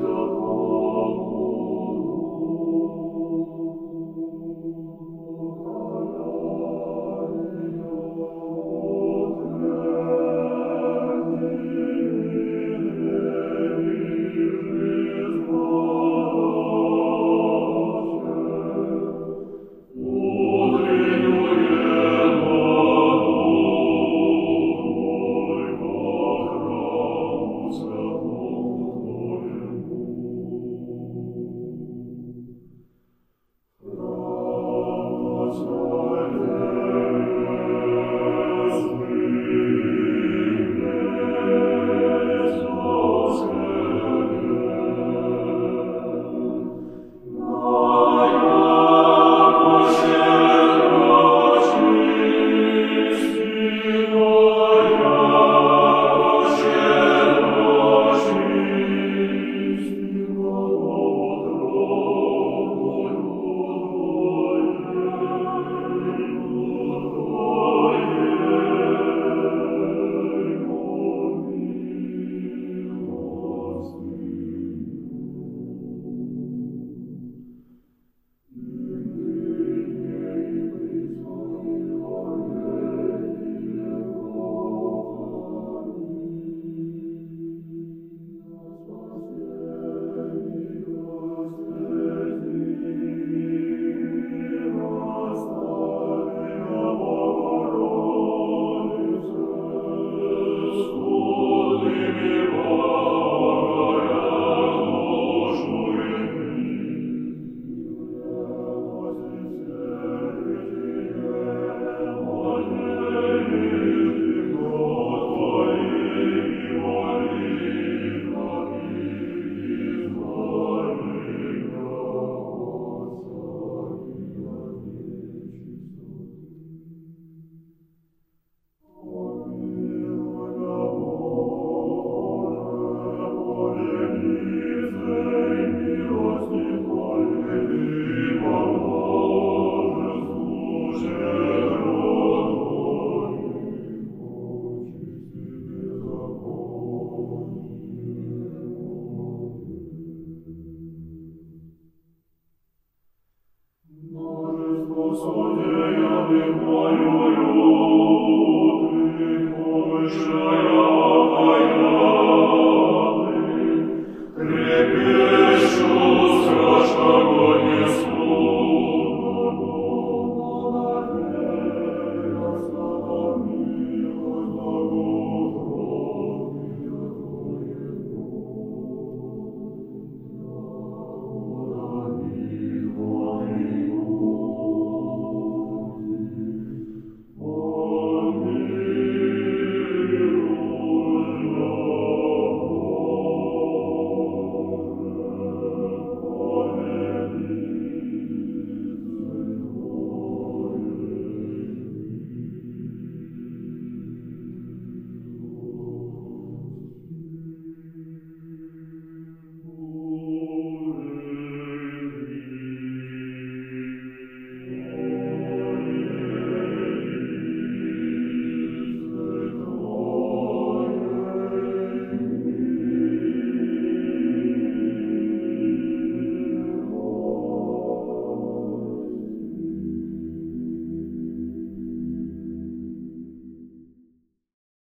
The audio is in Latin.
Lord, Господи, я не мою,